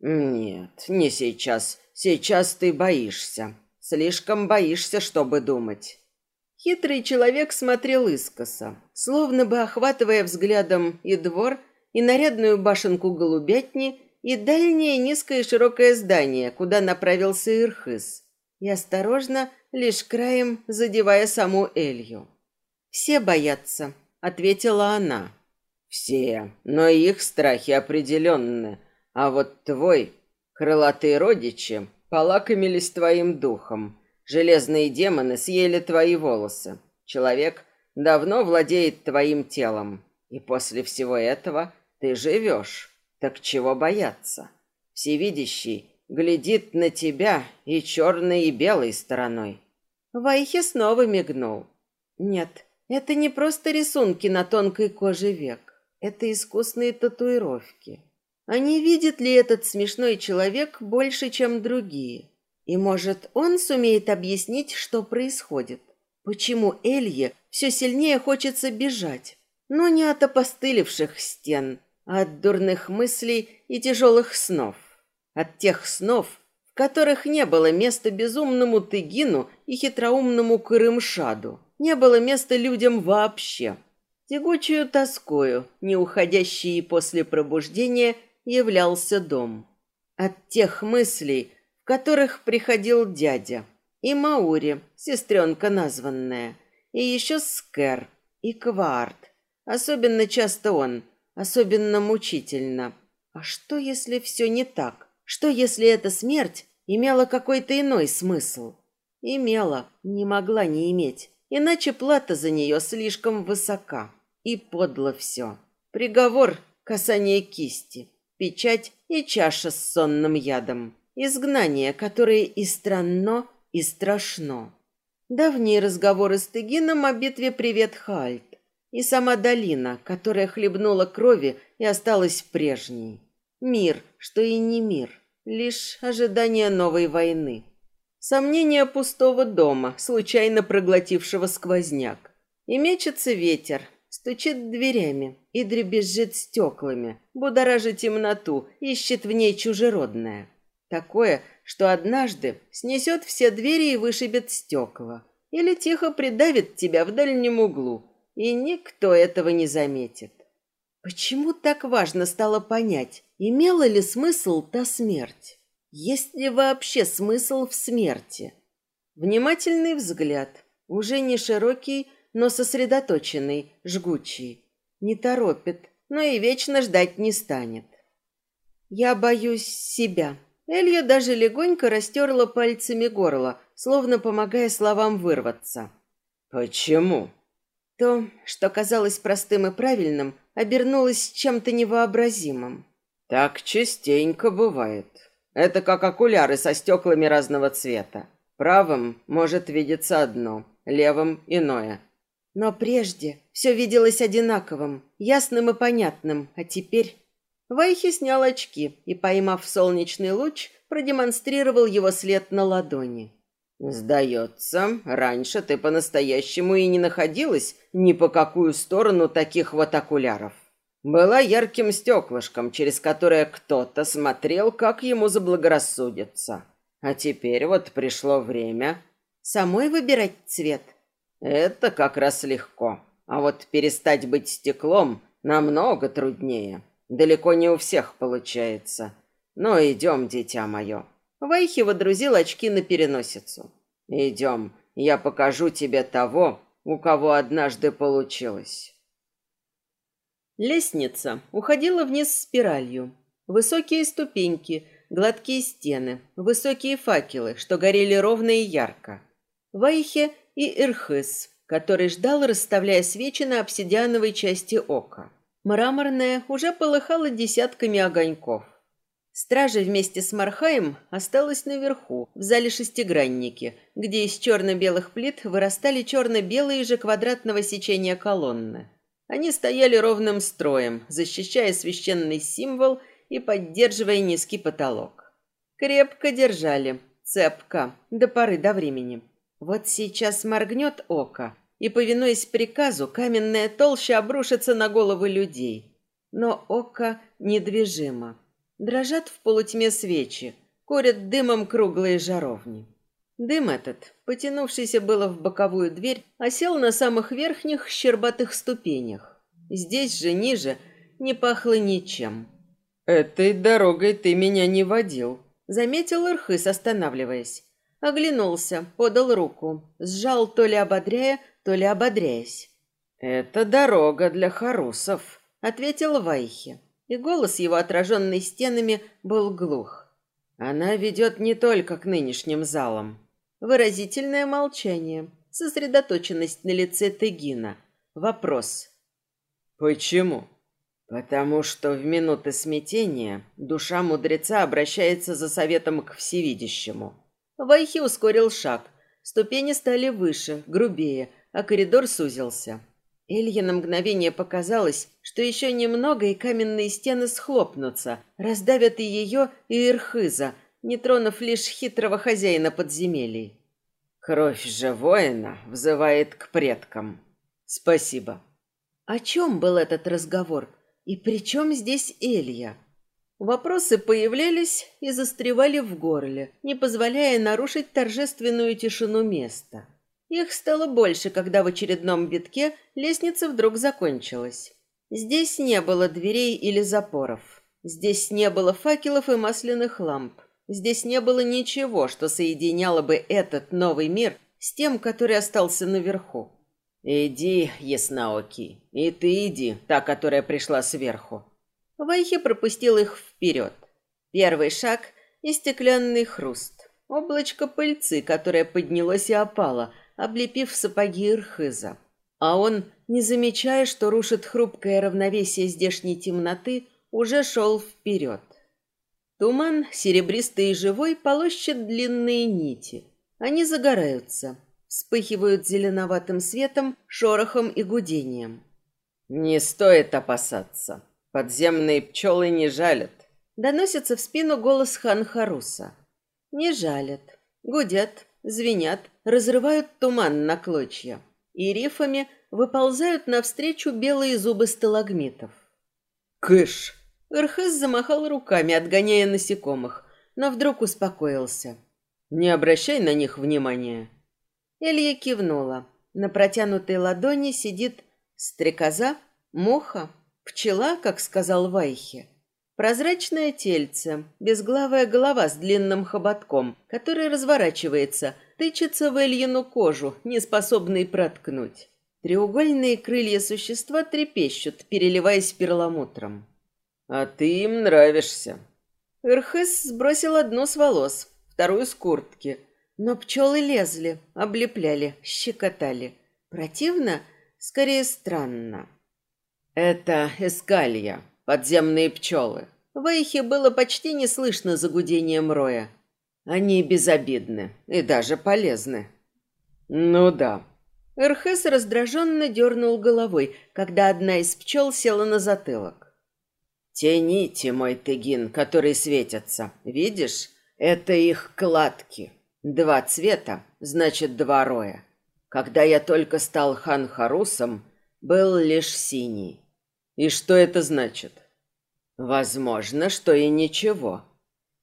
«Нет, не сейчас. Сейчас ты боишься. Слишком боишься, чтобы думать. Хитрый человек смотрел искоса, словно бы охватывая взглядом и двор, и нарядную башенку голубятни, и дальнее низкое широкое здание, куда направился Ирхыс, и осторожно, лишь краем задевая саму Элью. «Все боятся», — ответила она. «Все, но их страхи определенны, а вот твой Крылатые родичи полакомились твоим духом. Железные демоны съели твои волосы. Человек давно владеет твоим телом. И после всего этого ты живешь. Так чего бояться? Всевидящий глядит на тебя и черной, и белой стороной. Вайхе снова мигнул. Нет, это не просто рисунки на тонкой коже век. Это искусные татуировки. А не видит ли этот смешной человек больше, чем другие? И, может, он сумеет объяснить, что происходит? Почему Элье все сильнее хочется бежать? Но не от опостылевших стен, а от дурных мыслей и тяжелых снов. От тех снов, в которых не было места безумному Тыгину и хитроумному Кырымшаду. Не было места людям вообще. Тягучую тоскою, не уходящей после пробуждения, являлся дом. От тех мыслей, которых приходил дядя, и Маури, сестренка названная, и еще Скер, и Кварт. Особенно часто он, особенно мучительно. А что, если все не так? Что, если эта смерть имела какой-то иной смысл? Имела, не могла не иметь. Иначе плата за нее слишком высока. И подло все. Приговор – касание кисти, печать и чаша с сонным ядом. Изгнание, которое и странно, и страшно. Давние разговоры с Тыгином о битве «Привет, Хальт» и сама долина, которая хлебнула крови и осталась прежней. Мир, что и не мир, лишь ожидание новой войны. Сомнение пустого дома, случайно проглотившего сквозняк. И мечется ветер, стучит дверями и дребезжит стеклами, будоражит темноту, ищет в ней чужеродное. Такое, что однажды снесет все двери и вышибет стекла. Или тихо придавит тебя в дальнем углу, и никто этого не заметит. Почему так важно стало понять, имела ли смысл та смерть? Есть ли вообще смысл в смерти? Внимательный взгляд, уже не широкий, но сосредоточенный, жгучий. Не торопит, но и вечно ждать не станет. Я боюсь себя. Элья даже легонько растерла пальцами горло, словно помогая словам вырваться. «Почему?» То, что казалось простым и правильным, обернулось чем-то невообразимым. «Так частенько бывает. Это как окуляры со стеклами разного цвета. Правым может видеться одно, левым – иное. Но прежде все виделось одинаковым, ясным и понятным, а теперь... Вайхи снял очки и, поймав солнечный луч, продемонстрировал его след на ладони. «Сдается, раньше ты по-настоящему и не находилась ни по какую сторону таких вот окуляров. Была ярким стеклышком, через которое кто-то смотрел, как ему заблагорассудится. А теперь вот пришло время...» «Самой выбирать цвет?» Это как раз легко. А вот перестать быть стеклом намного труднее. Далеко не у всех получается. Но идем, дитя мое. Вайхи водрузил очки на переносицу. Идем, я покажу тебе того, у кого однажды получилось. Лестница уходила вниз спиралью. Высокие ступеньки, гладкие стены, высокие факелы, что горели ровно и ярко. Вайхе и Ирхыс, который ждал, расставляя свечи на обсидиановой части ока. Мраморная уже полыхала десятками огоньков. Стража вместе с Мархаем осталась наверху, в зале шестигранники, где из черно-белых плит вырастали черно-белые же квадратного сечения колонны. Они стояли ровным строем, защищая священный символ и поддерживая низкий потолок. Крепко держали, цепко, до поры до времени. Вот сейчас моргнет око, и, повинуясь приказу, каменная толща обрушится на головы людей. Но око недвижимо. Дрожат в полутьме свечи, курят дымом круглые жаровни. Дым этот, потянувшийся было в боковую дверь, осел на самых верхних щербатых ступенях. Здесь же, ниже, не пахло ничем. «Этой дорогой ты меня не водил», — заметил Ирхыс, останавливаясь. Оглянулся, подал руку, сжал то ли ободряя, то ли ободряясь. «Это дорога для харусов», — ответил Вайхи, и голос его, отраженный стенами, был глух. «Она ведет не только к нынешним залам». Выразительное молчание, сосредоточенность на лице Тегина. Вопрос. «Почему?» «Потому что в минуты смятения душа мудреца обращается за советом к всевидящему». Вайхи ускорил шаг. Ступени стали выше, грубее, а коридор сузился. Илье на мгновение показалось, что еще немного, и каменные стены схлопнутся, раздавят и ее, и Ирхыза, не тронув лишь хитрого хозяина подземелий. Кровь же воина взывает к предкам. Спасибо. О чем был этот разговор? И при чем здесь Элья? Вопросы появлялись и застревали в горле, не позволяя нарушить торжественную тишину места. Их стало больше, когда в очередном витке лестница вдруг закончилась. Здесь не было дверей или запоров. Здесь не было факелов и масляных ламп. Здесь не было ничего, что соединяло бы этот новый мир с тем, который остался наверху. «Иди, Яснаоки, и ты иди, та, которая пришла сверху», Вайхи пропустил их вперед. Первый шаг и стеклянный хруст. Облачко пыльцы, которое поднялось и опало, облепив сапоги Ирхыза. А он, не замечая, что рушит хрупкое равновесие здешней темноты, уже шел вперед. Туман, серебристый и живой, полощет длинные нити. Они загораются, вспыхивают зеленоватым светом, шорохом и гудением. «Не стоит опасаться. Подземные пчелы не жалят», — доносится в спину голос хан Харуса. «Не жалят. Гудят, звенят, разрывают туман на клочья. И рифами выползают навстречу белые зубы сталагмитов. «Кыш!» Ирхес замахал руками, отгоняя насекомых, но вдруг успокоился. «Не обращай на них внимания». Элья кивнула. На протянутой ладони сидит стрекоза, муха, пчела, как сказал Вайхе. Прозрачное тельце, безглавая голова с длинным хоботком, который разворачивается, тычется в Эльину кожу, не способный проткнуть. Треугольные крылья существа трепещут, переливаясь перламутром. «А ты им нравишься». Ирхес сбросил одну с волос, вторую с куртки. Но пчелы лезли, облепляли, щекотали. Противно, скорее странно. «Это эскалья, подземные пчелы». В эхе было почти не слышно за гудением роя. Они безобидны и даже полезны. Ну да, Эрхес раздраженно дернул головой, когда одна из пчел села на затылок. «Те нити, мой тыгин, которые светятся, видишь? Это их кладки. Два цвета, значит, два роя. Когда я только стал хан Харусом, был лишь синий. И что это значит? Возможно, что и ничего».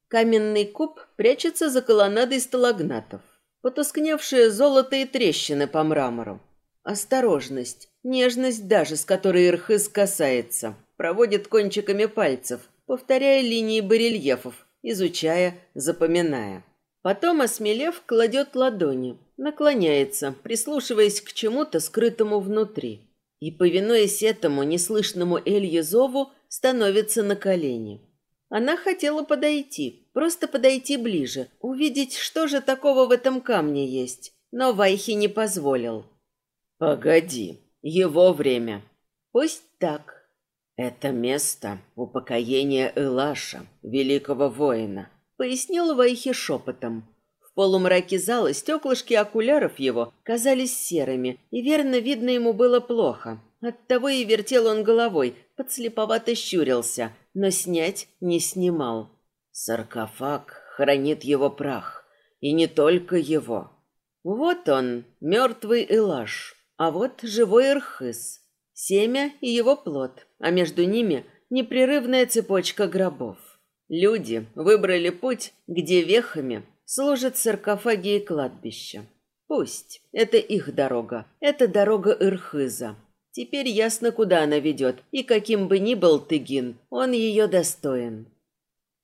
Каменный куб прячется за колоннадой сталагнатов потускневшее золото и трещины по мрамору. Осторожность, нежность даже, с которой Ирхыз касается, проводит кончиками пальцев, повторяя линии барельефов, изучая, запоминая. Потом, осмелев, кладет ладони, наклоняется, прислушиваясь к чему-то скрытому внутри. И, повинуясь этому неслышному Элье зову, становится на колени. Она хотела подойти, просто подойти ближе, увидеть, что же такого в этом камне есть. Но Вайхи не позволил. «Погоди, его время». «Пусть так». «Это место упокоения Элаша, великого воина», — пояснил Вайхи шепотом. Полумраке зала стеклышки окуляров его казались серыми, и верно видно ему было плохо. Оттого и вертел он головой, подслеповато щурился, но снять не снимал. Саркофаг хранит его прах, и не только его. Вот он, мертвый Элаш, а вот живой Ирхыс, семя и его плод, а между ними непрерывная цепочка гробов. Люди выбрали путь, где вехами служат саркофаги и кладбища. Пусть, это их дорога, это дорога Ирхыза, Теперь ясно, куда она ведет, и каким бы ни был Тыгин, он ее достоин.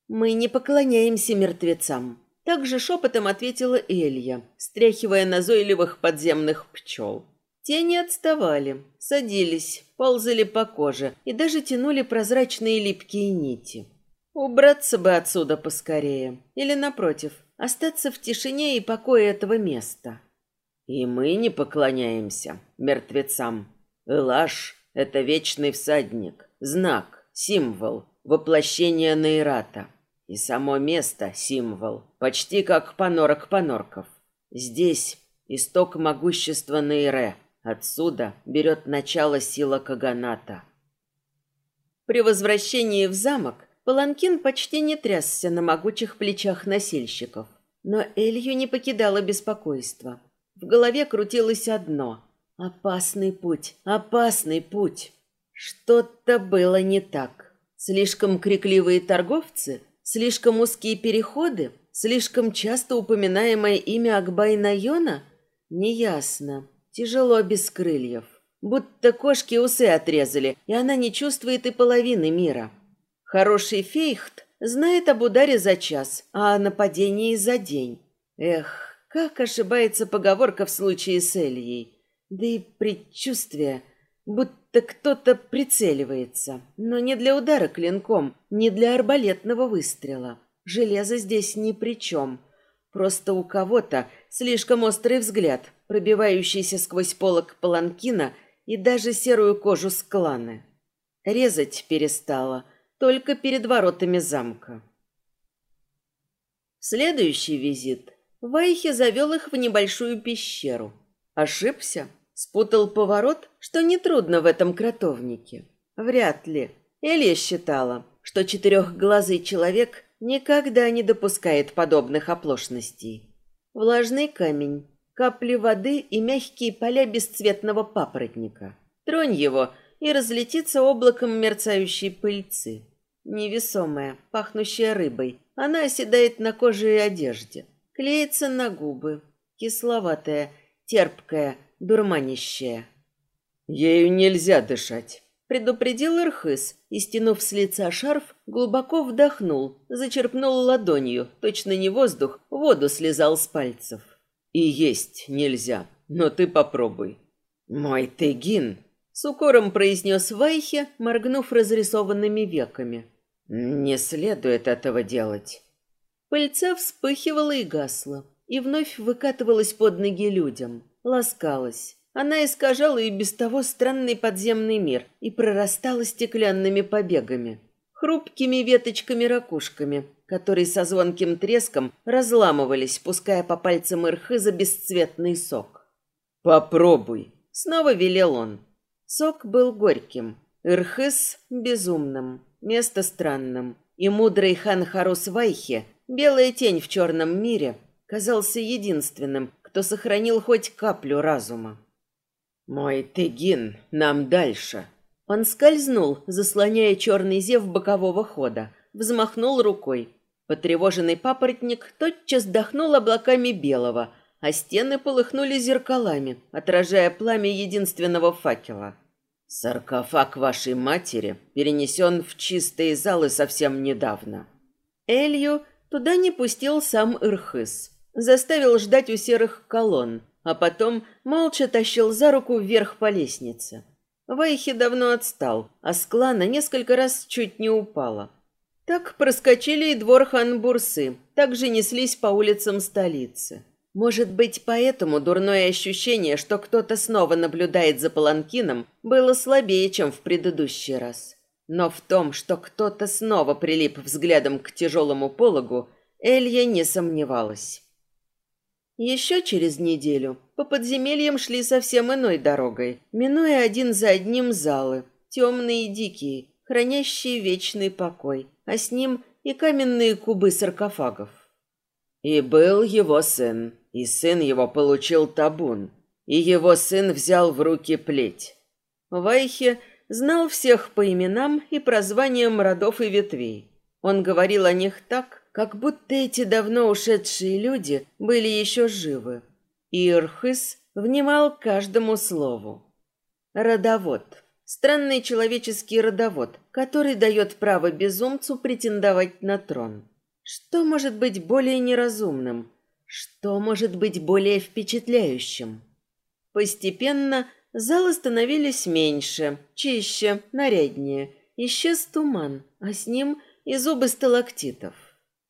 «Мы не поклоняемся мертвецам», — также шепотом ответила Элья, стряхивая назойливых подземных пчел. Те не отставали, садились, ползали по коже и даже тянули прозрачные липкие нити. Убраться бы отсюда поскорее, или, напротив, остаться в тишине и покое этого места. И мы не поклоняемся мертвецам, Элаш — это вечный всадник, знак, символ, воплощение Нейрата. И само место — символ, почти как понорок понорков. Здесь исток могущества Нейре. Отсюда берет начало сила Каганата. При возвращении в замок Паланкин почти не трясся на могучих плечах носильщиков. Но Элью не покидало беспокойство. В голове крутилось одно Опасный путь, опасный путь. Что-то было не так. Слишком крикливые торговцы, слишком узкие переходы, слишком часто упоминаемое имя Акбай-Найона? Неясно. Тяжело без крыльев. Будто кошки усы отрезали, и она не чувствует и половины мира. Хороший фейхт знает об ударе за час, а о нападении за день. Эх, как ошибается поговорка в случае с Эльей. Да и предчувствие, будто кто-то прицеливается. Но не для удара клинком, не для арбалетного выстрела. Железо здесь ни при чем. Просто у кого-то слишком острый взгляд, пробивающийся сквозь полок паланкина и даже серую кожу скланы. Резать перестала только перед воротами замка. Следующий визит Вайхи завел их в небольшую пещеру. Ошибся, спутал поворот, что нетрудно в этом кротовнике. Вряд ли. Элья считала, что четырехглазый человек никогда не допускает подобных оплошностей. Влажный камень, капли воды и мягкие поля бесцветного папоротника. Тронь его — и разлетится облаком мерцающей пыльцы. Невесомая, пахнущая рыбой, она оседает на коже и одежде, клеится на губы, кисловатая, терпкая, дурманящая. «Ею нельзя дышать», — предупредил Ирхыс и, стянув с лица шарф, глубоко вдохнул, зачерпнул ладонью, точно не воздух, воду слезал с пальцев. «И есть нельзя, но ты попробуй». «Мой Тегин», с укором произнес Вайхе, моргнув разрисованными веками. «Не следует этого делать». Пыльца вспыхивала и гасла, и вновь выкатывалась под ноги людям, ласкалась. Она искажала и без того странный подземный мир и прорастала стеклянными побегами, хрупкими веточками-ракушками, которые со звонким треском разламывались, пуская по пальцам Ирхыза бесцветный сок. «Попробуй», — снова велел он. Сок был горьким, Ирхыс – безумным, место странным. И мудрый хан Харус Вайхе, белая тень в черном мире, казался единственным, кто сохранил хоть каплю разума. «Мой Тегин, нам дальше!» Он скользнул, заслоняя черный зев бокового хода, взмахнул рукой. Потревоженный папоротник тотчас дохнул облаками белого – а стены полыхнули зеркалами, отражая пламя единственного факела. «Саркофаг вашей матери перенесен в чистые залы совсем недавно». Элью туда не пустил сам Ирхыс. Заставил ждать у серых колонн, а потом молча тащил за руку вверх по лестнице. Вайхи давно отстал, а с клана несколько раз чуть не упала. Так проскочили и двор хан-бурсы, так же неслись по улицам столицы. Может быть, поэтому дурное ощущение, что кто-то снова наблюдает за паланкином, было слабее, чем в предыдущий раз. Но в том, что кто-то снова прилип взглядом к тяжелому пологу, Элья не сомневалась. Еще через неделю по подземельям шли совсем иной дорогой, минуя один за одним залы, темные и дикие, хранящие вечный покой, а с ним и каменные кубы саркофагов. И был его сын, и сын его получил табун, и его сын взял в руки плеть. Вайхе знал всех по именам и прозваниям родов и ветвей. Он говорил о них так, как будто эти давно ушедшие люди были еще живы. И Ирхыс внимал каждому слову. Родовод. Странный человеческий родовод, который дает право безумцу претендовать на трон. Что может быть более неразумным, что может быть более впечатляющим? Постепенно залы становились меньше, чище, наряднее. Исчез туман, а с ним и зубы сталактитов.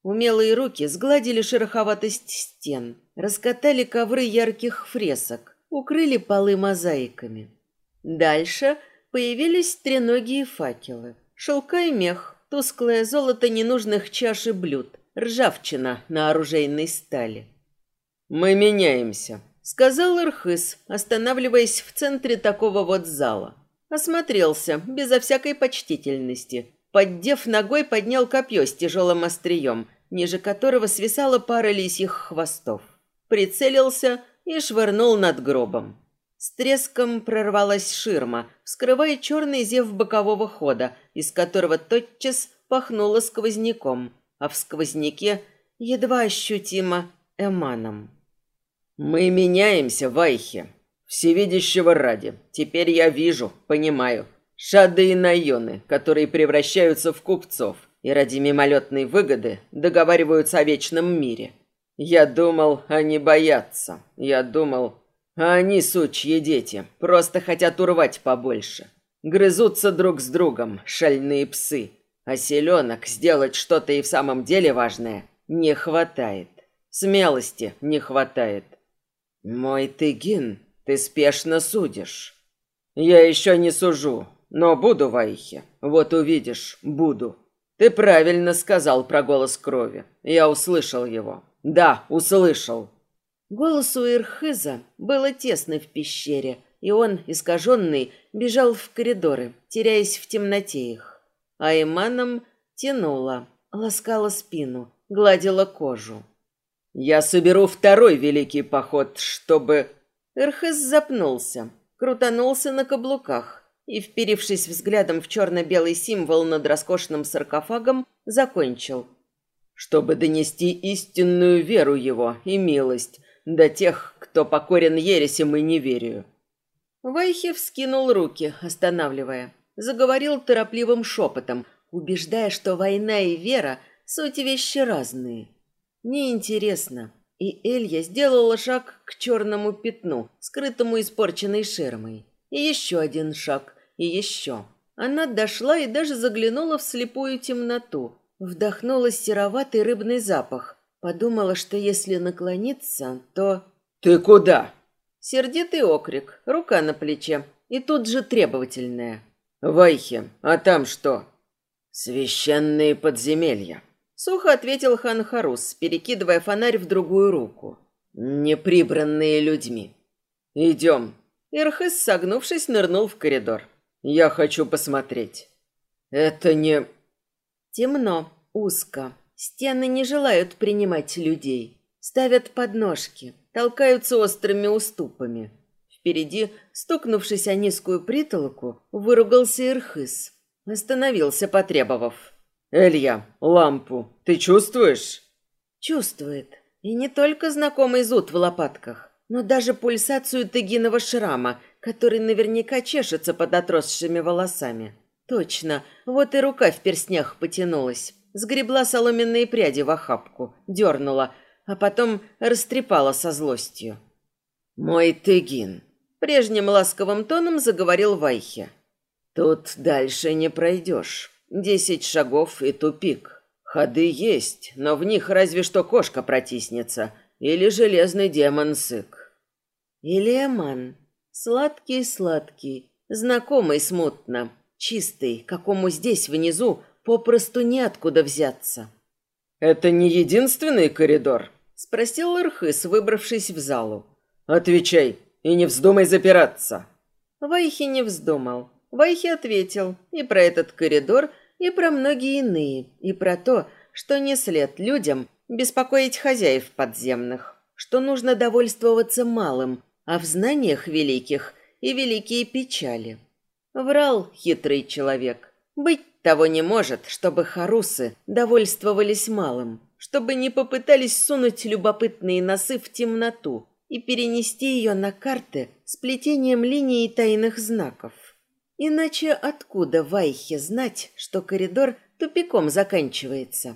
Умелые руки сгладили шероховатость стен, раскатали ковры ярких фресок, укрыли полы мозаиками. Дальше появились треногие факелы, шелка и мех, тусклое золото ненужных чаш и блюд, ржавчина на оружейной стали. «Мы меняемся», — сказал Ирхыс, останавливаясь в центре такого вот зала. Осмотрелся, безо всякой почтительности. Поддев ногой, поднял копье с тяжелым острием, ниже которого свисала пара лисьих хвостов. Прицелился и швырнул над гробом. С треском прорвалась ширма, вскрывая черный зев бокового хода, из которого тотчас пахнуло сквозняком а в сквозняке едва ощутимо эманом. «Мы меняемся, Вайхе. Всевидящего ради. Теперь я вижу, понимаю. Шады и Найоны, которые превращаются в купцов и ради мимолетной выгоды договариваются о вечном мире. Я думал, они боятся. Я думал, они, сучьи дети, просто хотят урвать побольше. Грызутся друг с другом, шальные псы, а селенок сделать что-то и в самом деле важное не хватает. Смелости не хватает. Мой Тыгин, ты спешно судишь. Я еще не сужу, но буду, Вайхе. Вот увидишь, буду. Ты правильно сказал про голос крови. Я услышал его. Да, услышал. Голос у Ирхыза было тесно в пещере, и он, искаженный, бежал в коридоры, теряясь в темноте их. А Иманом тянула, ласкала спину, гладила кожу. «Я соберу второй великий поход, чтобы...» Ирхыз запнулся, крутанулся на каблуках и, вперившись взглядом в черно-белый символ над роскошным саркофагом, закончил. «Чтобы донести истинную веру его и милость до тех, кто покорен ересям и неверию». Вайхи вскинул руки, останавливая. Заговорил торопливым шепотом, убеждая, что война и вера — суть вещи разные. Неинтересно. И Элья сделала шаг к черному пятну, скрытому испорченной шермой. И еще один шаг, и еще. Она дошла и даже заглянула в слепую темноту. Вдохнула сероватый рыбный запах. Подумала, что если наклониться, то... «Ты куда?» Сердитый окрик, рука на плече. И тут же требовательная. «Вайхе, а там что?» «Священные подземелья». Сухо ответил хан Харус, перекидывая фонарь в другую руку. «Неприбранные людьми. Идем». Ирхыс, согнувшись, нырнул в коридор. «Я хочу посмотреть». «Это не...» Темно, узко. Стены не желают принимать людей. Ставят подножки, толкаются острыми уступами. Впереди, стукнувшись о низкую притолоку, выругался Ирхыс. Остановился, потребовав. Элья, лампу. Ты чувствуешь? Чувствует. И не только знакомый зуд в лопатках, но даже пульсацию тыгиного шрама, который наверняка чешется под отросшими волосами. Точно, вот и рука в перстнях потянулась. Сгребла соломенные пряди в охапку, дернула, а потом растрепала со злостью. «Мой тыгин», — прежним ласковым тоном заговорил Вайхе. «Тут дальше не пройдешь. Десять шагов и тупик. Ходы есть, но в них разве что кошка протиснется или железный демон сык. Или Эман. Сладкий-сладкий, знакомый смутно, чистый, какому здесь внизу попросту неоткуда взяться. «Это не единственный коридор?» — спросил Ирхыс, выбравшись в залу. «Отвечай и не вздумай запираться». Вайхи не вздумал. Вайхи ответил и про этот коридор, и про многие иные, и про то, что не след людям беспокоить хозяев подземных, что нужно довольствоваться малым, а в знаниях великих и великие печали. Врал хитрый человек. Быть того не может, чтобы харусы довольствовались малым, чтобы не попытались сунуть любопытные носы в темноту и перенести ее на карты с плетением линий и тайных знаков. Иначе откуда Вайхе знать, что коридор тупиком заканчивается?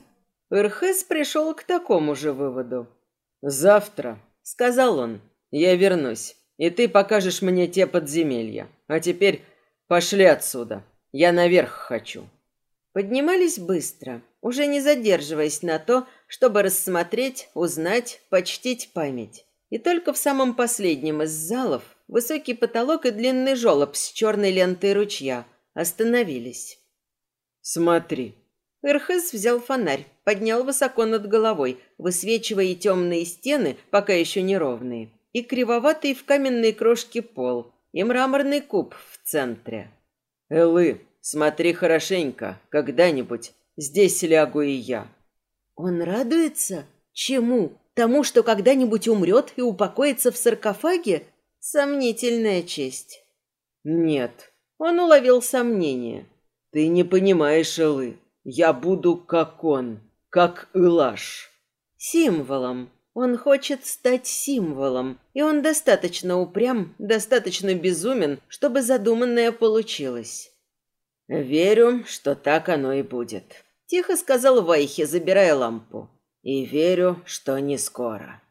Ирхес пришел к такому же выводу. «Завтра», — сказал он, — «я вернусь, и ты покажешь мне те подземелья. А теперь пошли отсюда, я наверх хочу». Поднимались быстро, уже не задерживаясь на то, чтобы рассмотреть, узнать, почтить память. И только в самом последнем из залов высокий потолок и длинный желоб с черной лентой ручья остановились. «Смотри». Эрхес взял фонарь, поднял высоко над головой, высвечивая и темные стены, пока еще неровные, и кривоватый в каменной крошке пол, и мраморный куб в центре. «Элы, смотри хорошенько, когда-нибудь здесь лягу и я». «Он радуется? Чему? Тому, что когда-нибудь умрет и упокоится в саркофаге? Сомнительная честь. Нет. Он уловил сомнение. Ты не понимаешь, Элы. Я буду как он, как Илаш. Символом. Он хочет стать символом, и он достаточно упрям, достаточно безумен, чтобы задуманное получилось. Верю, что так оно и будет, тихо сказал Вайхе, забирая лампу. И верю, что не скоро.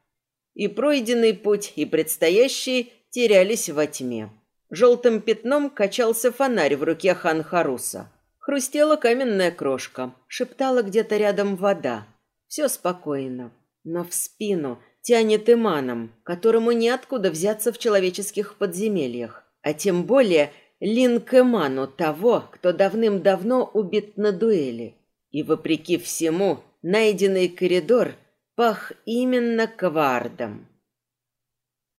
И пройденный путь, и предстоящий терялись во тьме. Желтым пятном качался фонарь в руке хан Харуса. Хрустела каменная крошка, шептала где-то рядом вода. Все спокойно. но в спину тянет иманом, которому неоткуда взяться в человеческих подземельях, а тем более линк иману того, кто давным-давно убит на дуэли. И вопреки всему, найденный коридор пах именно квардом.